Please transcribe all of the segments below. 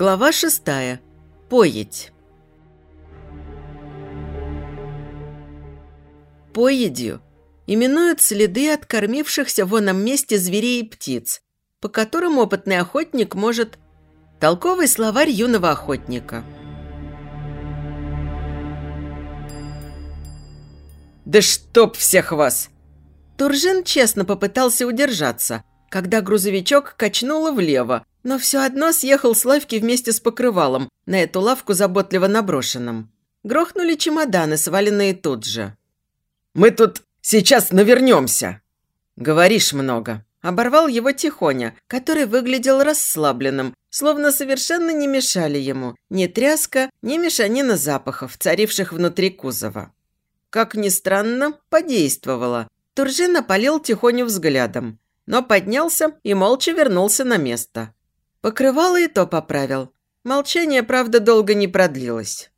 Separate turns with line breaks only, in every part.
Глава шестая. Поедь. Поедью именуют следы от кормившихся в оном месте зверей и птиц, по которым опытный охотник может... Толковый словарь юного охотника.
«Да чтоб всех вас!»
Туржин честно попытался удержаться, когда грузовичок качнуло влево, но все одно съехал с лавки вместе с покрывалом, на эту лавку заботливо наброшенным. Грохнули чемоданы, сваленные тут же.
«Мы тут сейчас навернемся!»
«Говоришь много», Оборвал его Тихоня, который выглядел расслабленным, словно совершенно не мешали ему ни тряска, ни мешанина запахов, царивших внутри кузова. Как ни странно, подействовало. Туржин опалил Тихоню взглядом, но поднялся и молча вернулся на место. Покрывало и то поправил. Молчание, правда, долго не продлилось.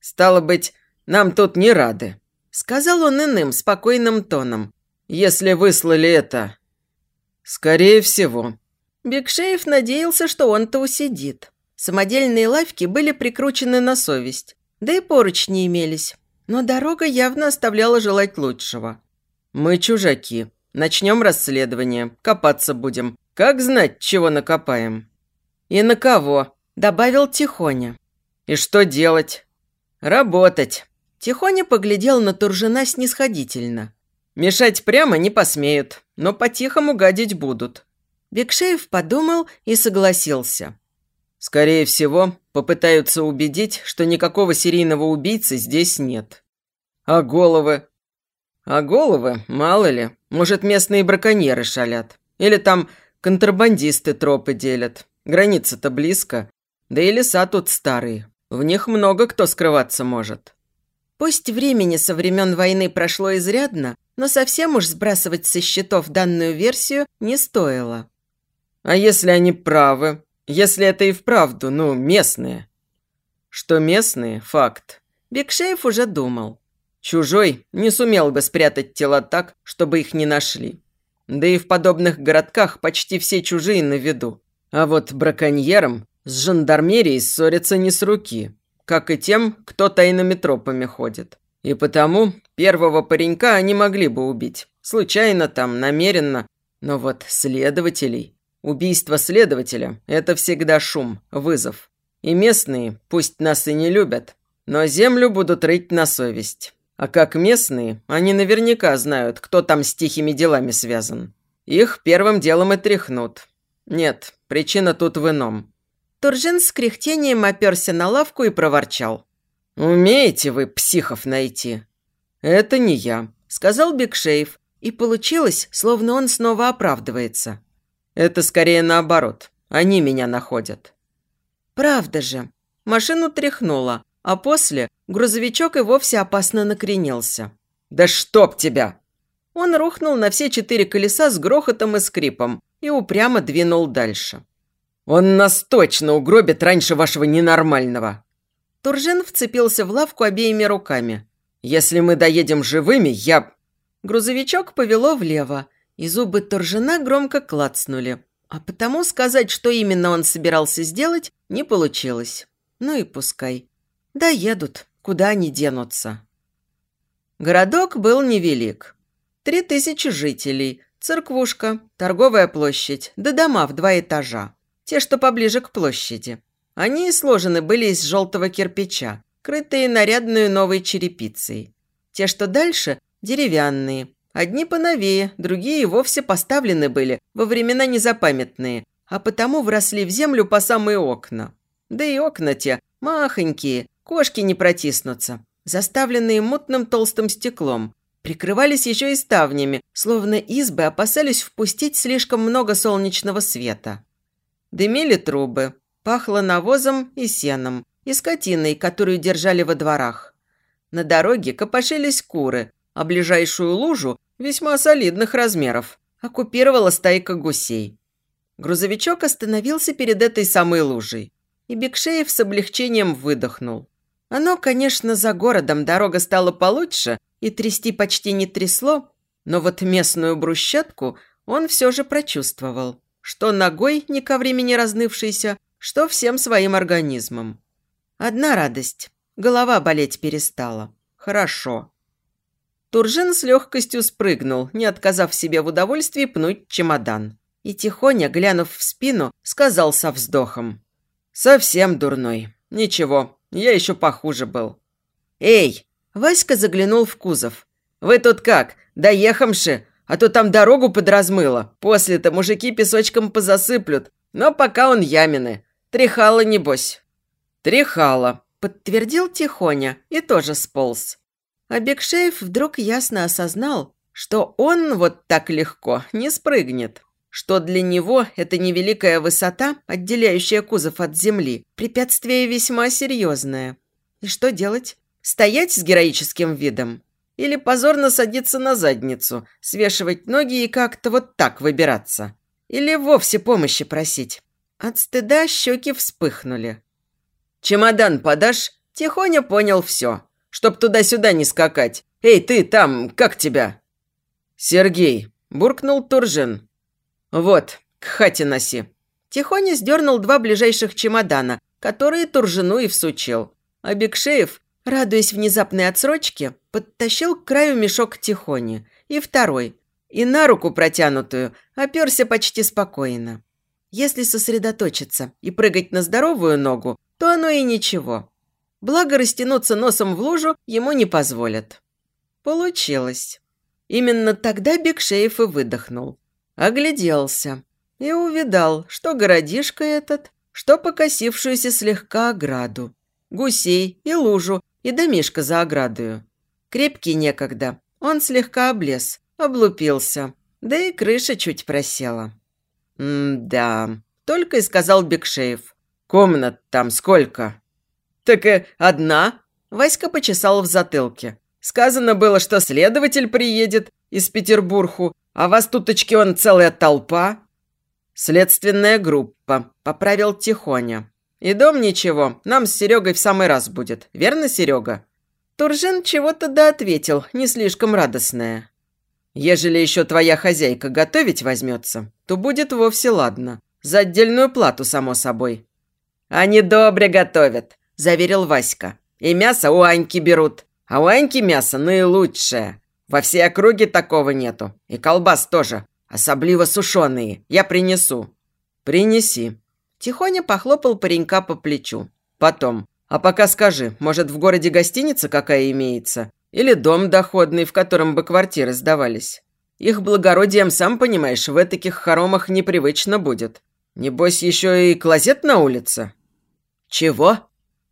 «Стало быть, нам тут не рады», –
сказал он иным, спокойным тоном.
«Если выслали это «Скорее всего».
Бекшеев надеялся, что он-то усидит. Самодельные лавки были прикручены на совесть, да и поручни имелись. Но дорога явно оставляла желать лучшего.
«Мы чужаки. Начнем расследование. Копаться будем. Как знать, чего накопаем?»
«И на кого?» – добавил Тихоня.
«И что делать?» «Работать».
Тихоня поглядел на Туржина снисходительно.
Мешать прямо не посмеют, но по-тихому гадить будут».
Бекшеев подумал и согласился.
«Скорее всего, попытаются убедить, что никакого серийного убийцы здесь нет. А головы? А головы, мало ли, может, местные браконьеры шалят. Или там контрабандисты тропы делят. Граница-то близко. Да и леса тут старые. В них много кто скрываться может».
Пусть времени со времен войны прошло изрядно, но совсем уж сбрасывать со счетов данную версию не стоило.
А если они правы? Если это и вправду, ну, местные? Что местные – факт.
Бекшеев уже думал.
Чужой не сумел бы спрятать тела так, чтобы их не нашли. Да и в подобных городках почти все чужие на виду. А вот браконьерам с жандармерией ссорятся не с руки как и тем, кто тайными тропами ходит. И потому первого паренька они могли бы убить. Случайно там, намеренно. Но вот следователей... Убийство следователя – это всегда шум, вызов. И местные, пусть нас и не любят, но землю будут рыть на совесть. А как местные, они наверняка знают, кто там с тихими делами связан. Их первым делом и тряхнут. Нет, причина тут в ином.
Туржин с кряхтением оперся на лавку и проворчал.
«Умеете вы психов найти?» «Это не я», – сказал Бекшеев. И получилось, словно он снова оправдывается. «Это скорее наоборот. Они меня находят».
«Правда же». Машину тряхнуло, а после грузовичок и вовсе опасно накренился.
«Да чтоб тебя!»
Он рухнул на все четыре колеса с грохотом и скрипом и упрямо двинул дальше.
Он нас точно угробит раньше вашего ненормального!»
Туржин вцепился в лавку обеими руками.
«Если мы доедем живыми, я...»
Грузовичок повело влево, и зубы Туржина громко клацнули. А потому сказать, что именно он собирался сделать, не получилось. Ну и пускай. Доедут, куда они денутся. Городок был невелик. Три тысячи жителей, церквушка, торговая площадь, да дома в два этажа. Те, что поближе к площади. Они сложены были из желтого кирпича, крытые нарядной новой черепицей. Те, что дальше, деревянные. Одни поновее, другие вовсе поставлены были во времена незапамятные, а потому вросли в землю по самые окна. Да и окна те махонькие, кошки не протиснутся, заставленные мутным толстым стеклом. Прикрывались еще и ставнями, словно избы опасались впустить слишком много солнечного света. Дымили трубы, пахло навозом и сеном, и скотиной, которую держали во дворах. На дороге копошились куры, а ближайшую лужу весьма солидных размеров оккупировала стайка гусей. Грузовичок остановился перед этой самой лужей, и Бекшеев с облегчением выдохнул. Оно, конечно, за городом дорога стала получше, и трясти почти не трясло, но вот местную брусчатку он все же прочувствовал что ногой, не ко времени разнывшейся, что всем своим организмом. Одна радость. Голова болеть перестала. Хорошо. Туржин с легкостью спрыгнул, не отказав себе в удовольствии пнуть чемодан. И тихоня, глянув в спину, сказал со вздохом. «Совсем дурной. Ничего, я еще похуже был». «Эй!» Васька заглянул в кузов. «Вы тут как? Доехамши? А то там дорогу подразмыло. После-то мужики песочком позасыплют. Но пока он ямины. Трехала, небось». «Трехала», – подтвердил Тихоня и тоже сполз. А Бекшеев вдруг ясно осознал, что он вот так легко не спрыгнет, что для него эта невеликая высота, отделяющая кузов от земли, препятствие весьма серьезное. И что делать? Стоять с героическим видом? Или позорно садиться на задницу, свешивать ноги и как-то вот так выбираться? Или вовсе помощи просить? От стыда щеки вспыхнули. «Чемодан подашь?» Тихоня понял все. «Чтоб туда-сюда не скакать. Эй, ты там, как тебя?» «Сергей», – буркнул Туржин. «Вот, к хате носи». Тихоня сдернул два ближайших чемодана, которые Туржину и всучил. А Бекшеев, радуясь внезапной отсрочке, подтащил к краю мешок Тихони. И второй. И на руку протянутую оперся почти спокойно. Если сосредоточиться и прыгать на здоровую ногу, то оно и ничего. Благо растянуться носом в лужу ему не позволят. Получилось. Именно тогда Бекшеев и выдохнул. Огляделся и увидал, что городишко этот, что покосившуюся слегка ограду, гусей и лужу, и домишко за оградою. Крепкий некогда, он слегка облез, облупился, да и крыша чуть просела. «М-да», – только и сказал Бекшеев. «Комнат там сколько?» «Так и одна?» Васька почесал в затылке. «Сказано было, что следователь приедет из Петербургу, а вас туточки он целая толпа». «Следственная группа», – поправил Тихоня. «И дом ничего, нам с Серегой в самый раз будет. Верно, Серега?» Туржин чего-то да ответил, не слишком радостное. Ежели еще твоя хозяйка готовить возьмется, то будет вовсе ладно. За отдельную плату, само собой». «Они добре готовят», – заверил Васька. «И мясо у Аньки берут. А у Аньки мясо наилучшее. Во всей округе такого нету. И колбас тоже. Особливо сушеные. Я принесу». «Принеси». Тихоня похлопал паренька по плечу. «Потом. А пока скажи, может, в городе гостиница какая имеется? Или дом доходный, в котором бы квартиры сдавались. Их благородием, сам понимаешь, в таких хоромах непривычно будет. Небось, еще и клозет на улице?» «Чего?»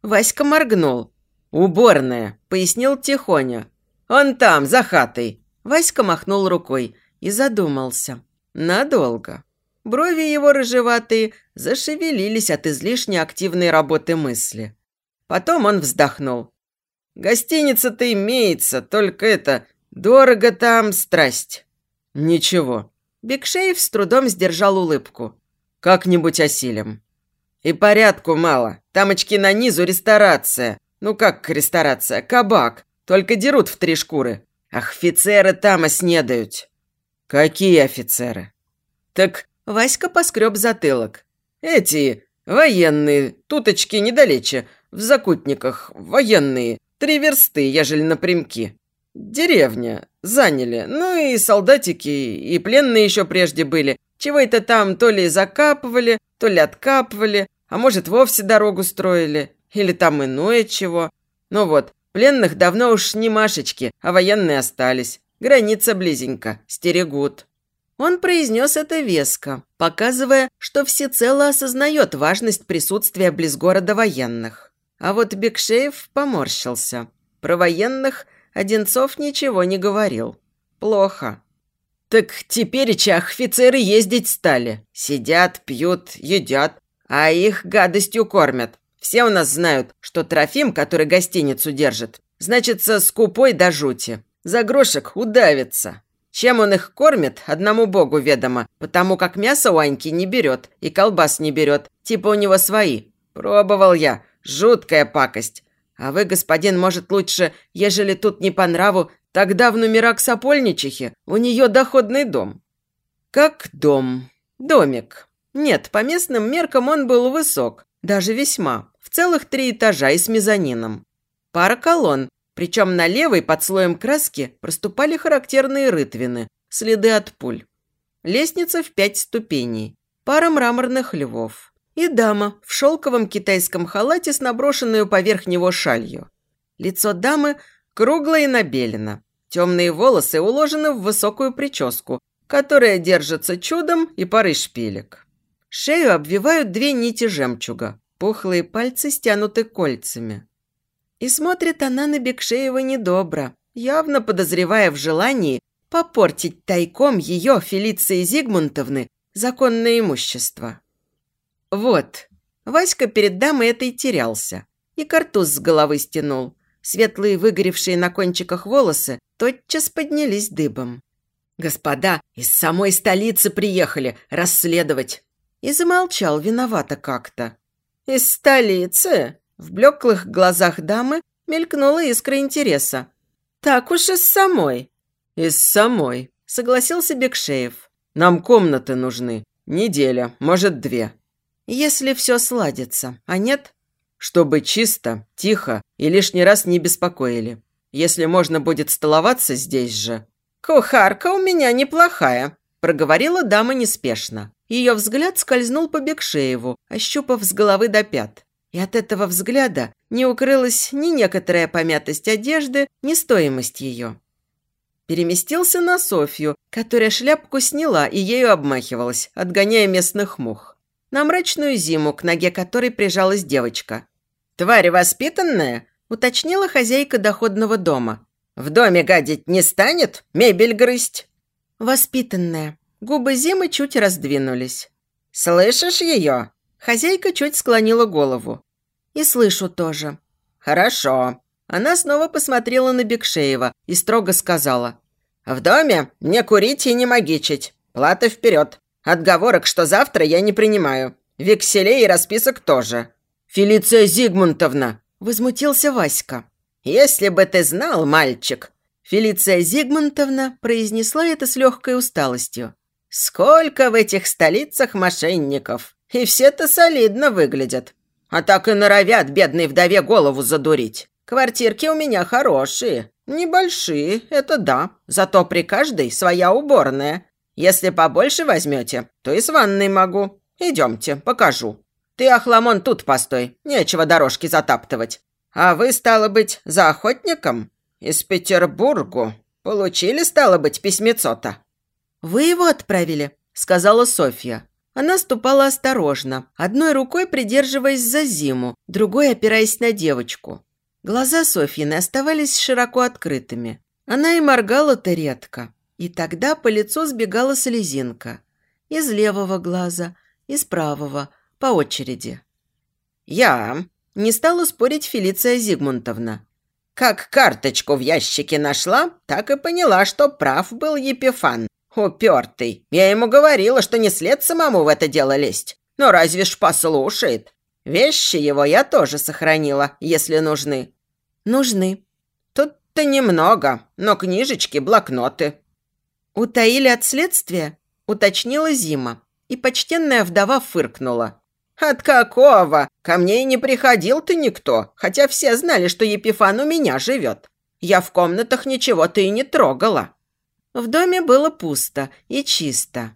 Васька моргнул. «Уборная», — пояснил Тихоня. «Он там, за хатой». Васька махнул рукой и задумался. Надолго. Брови его рыжеватые зашевелились от излишне активной работы мысли. Потом он вздохнул. Гостиница-то имеется, только это... Дорого там, страсть». «Ничего». Бекшеев с трудом сдержал улыбку. «Как-нибудь осилим». «И порядку мало. Тамочки на низу ресторация. Ну как ресторация? Кабак. Только дерут в три шкуры. Ах, офицеры там оснедают». «Какие офицеры?» «Так Васька поскреб затылок. Эти военные, туточки недалече, в закутниках, военные. Три версты, ежели напрямки. Деревня. Заняли. Ну и солдатики, и пленные еще прежде были. Чего это там то ли закапывали, то ли откапывали, а может вовсе дорогу строили. Или там иное чего. Ну вот, пленных давно уж не Машечки, а военные остались. Граница близенько, стерегут. Он произнес это веско, показывая, что всецело осознает важность присутствия близ города военных. А вот Бекшеев поморщился. Про военных Одинцов ничего не говорил. Плохо. Так теперь офицеры ездить стали. Сидят, пьют, едят, а их гадостью кормят. Все у нас знают, что Трофим, который гостиницу держит, значится скупой до жути. За грошек удавится. Чем он их кормит, одному богу ведомо, потому как мясо у Аньки не берет и колбас не берет, типа у него свои. Пробовал я, Жуткая пакость. А вы, господин, может, лучше, ежели тут не по нраву, тогда в номера к у нее доходный дом». «Как дом. Домик. Нет, по местным меркам он был высок, даже весьма, в целых три этажа и с мезонином. Пара колонн, причем на левой под слоем краски проступали характерные рытвины, следы от пуль. Лестница в пять ступеней, пара мраморных львов. И дама в шелковом китайском халате с наброшенную поверх него шалью. Лицо дамы круглое и набелено. Темные волосы уложены в высокую прическу, которая держится чудом и парой шпилек. Шею обвивают две нити жемчуга, пухлые пальцы стянуты кольцами. И смотрит она на Бекшеева недобро, явно подозревая в желании попортить тайком ее, Фелиции Зигмунтовны, законное имущество. Вот, Васька перед дамой этой терялся и картуз с головы стянул. Светлые выгоревшие на кончиках волосы тотчас поднялись дыбом. «Господа, из самой столицы приехали расследовать!» И замолчал виновато как-то. «Из столицы?» В блеклых глазах дамы мелькнула искра интереса. «Так уж из самой».
«Из самой», – согласился Бекшеев. «Нам комнаты нужны. Неделя, может, две».
«Если все сладится, а нет?»
«Чтобы чисто, тихо и лишний раз не беспокоили. Если можно будет столоваться здесь же».
«Кухарка у меня неплохая», – проговорила дама неспешно. Ее взгляд скользнул по Бекшееву, ощупав с головы до пят. И от этого взгляда не укрылась ни некоторая помятость одежды, ни стоимость ее. Переместился на Софью, которая шляпку сняла и ею обмахивалась, отгоняя местных мух. На мрачную зиму, к ноге которой прижалась девочка. «Тварь воспитанная?» – уточнила хозяйка доходного дома. «В доме гадить не станет? Мебель грызть?» «Воспитанная». Губы Зимы чуть раздвинулись. «Слышишь ее?» Хозяйка чуть склонила голову. «И слышу тоже». «Хорошо». Она снова посмотрела на Бекшеева и строго сказала. «В доме не курить и не магичить. Плата вперед. Отговорок, что завтра я не принимаю. Векселей и расписок тоже». «Фелиция Зигмунтовна!» – возмутился Васька. «Если бы ты знал, мальчик!» Фелиция Зигмунтовна произнесла это с легкой усталостью. «Сколько в этих столицах мошенников! И все-то солидно выглядят. А так и норовят бедной вдове голову задурить. Квартирки у меня хорошие. Небольшие, это да. Зато при каждой своя уборная. Если побольше возьмете, то и с ванной могу. Идемте, покажу. Ты, Ахламон, тут постой. Нечего дорожки затаптывать. А вы, стало быть, за охотником? Из Петербургу. Получили, стало быть, письмецо-то? «Вы его отправили?» – сказала Софья. Она ступала осторожно, одной рукой придерживаясь за зиму, другой опираясь на девочку. Глаза Софьины оставались широко открытыми. Она и моргала-то редко. И тогда по лицу сбегала слезинка. Из левого глаза, из правого, по очереди. «Я...» – не стала спорить Фелиция Зигмунтовна. «Как карточку в ящике нашла, так и поняла, что прав был Епифан. «Упертый. Я ему говорила, что не след самому в это дело лезть. Но разве ж послушает? Вещи его я тоже сохранила, если нужны». «Нужны». «Тут-то немного, но книжечки, блокноты». «Утаили от следствия?» – уточнила Зима. И почтенная вдова фыркнула. «От какого? Ко мне и не приходил ты никто, хотя все знали, что Епифан у меня живет. Я в комнатах ничего-то и не трогала». В доме было пусто и чисто.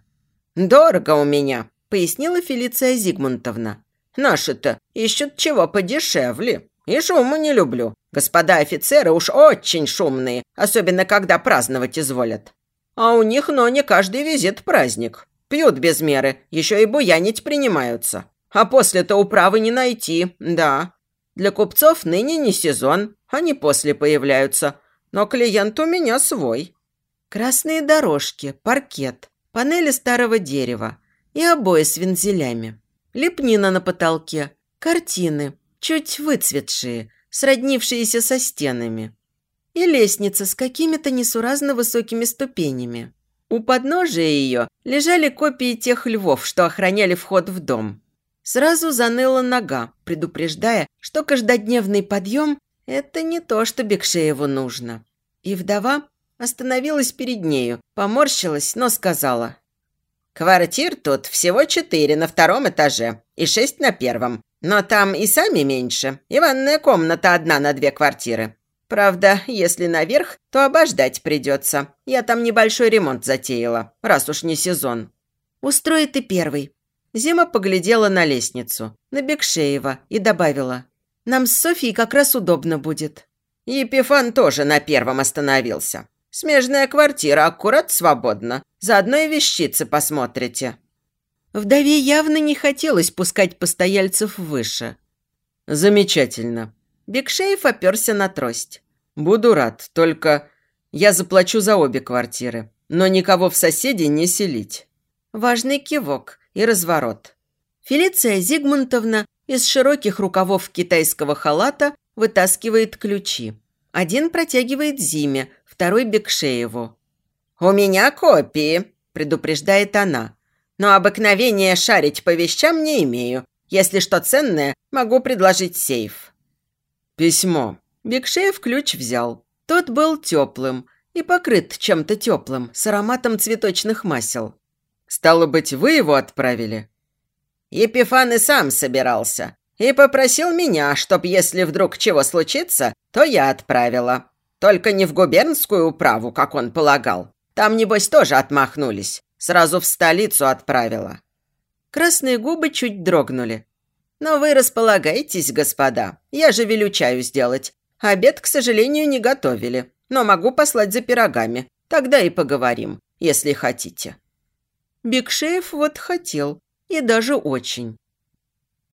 «Дорого у меня», – пояснила Фелиция Зигмунтовна. «Наши-то ищут чего подешевле. И шуму не люблю. Господа офицеры уж очень шумные, особенно когда праздновать изволят. А у них, но не каждый визит праздник. Пьют без меры, еще и буянить принимаются. А после-то управы не найти, да. Для купцов ныне не сезон, они после появляются. Но клиент у меня свой. Красные дорожки, паркет, панели старого дерева и обои с вензелями. Лепнина на потолке, картины, чуть выцветшие, сроднившиеся со стенами. И лестница с какими-то несуразно высокими ступенями. У подножия ее лежали копии тех львов, что охраняли вход в дом. Сразу заныла нога, предупреждая, что каждодневный подъем – это не то, что Бекшееву нужно. И вдова Остановилась перед нею, поморщилась, но сказала.
Квартир тут всего четыре на втором этаже и шесть на первом. Но там и сами меньше, и ванная комната одна на две квартиры. Правда, если наверх, то обождать придется. Я там небольшой ремонт затеяла, раз уж не сезон.
Устроит и первый. Зима поглядела на лестницу, на Бекшеева и добавила. Нам с Софией как раз удобно будет.
Епифан тоже на первом остановился. Смежная квартира аккурат свободна. Заодно и вещицы посмотрите».
Вдове явно не хотелось пускать постояльцев выше.
«Замечательно».
Бекшеев оперся на трость.
«Буду рад, только я заплачу за обе квартиры, но никого в соседей не селить».
Важный кивок и разворот. Фелиция Зигмунтовна из широких рукавов китайского халата вытаскивает ключи. Один протягивает Зиме, второй Бекшееву.
«У меня копии», – предупреждает она. «Но обыкновение шарить по вещам не имею. Если что ценное, могу предложить сейф».
«Письмо».
Бекшеев ключ взял. Тот был теплым и покрыт чем-то теплым, с ароматом цветочных масел.
«Стало быть, вы его отправили?»
Епифан и сам собирался. И попросил меня, чтоб если вдруг чего случится, то я отправила. Только не в губернскую управу, как он полагал. Там, небось, тоже отмахнулись. Сразу в столицу отправила.
Красные губы чуть дрогнули.
«Но вы располагайтесь, господа. Я же велю чаю сделать. Обед, к сожалению, не готовили. Но могу послать за пирогами. Тогда и поговорим, если хотите».
Бекшеев вот хотел. И даже очень.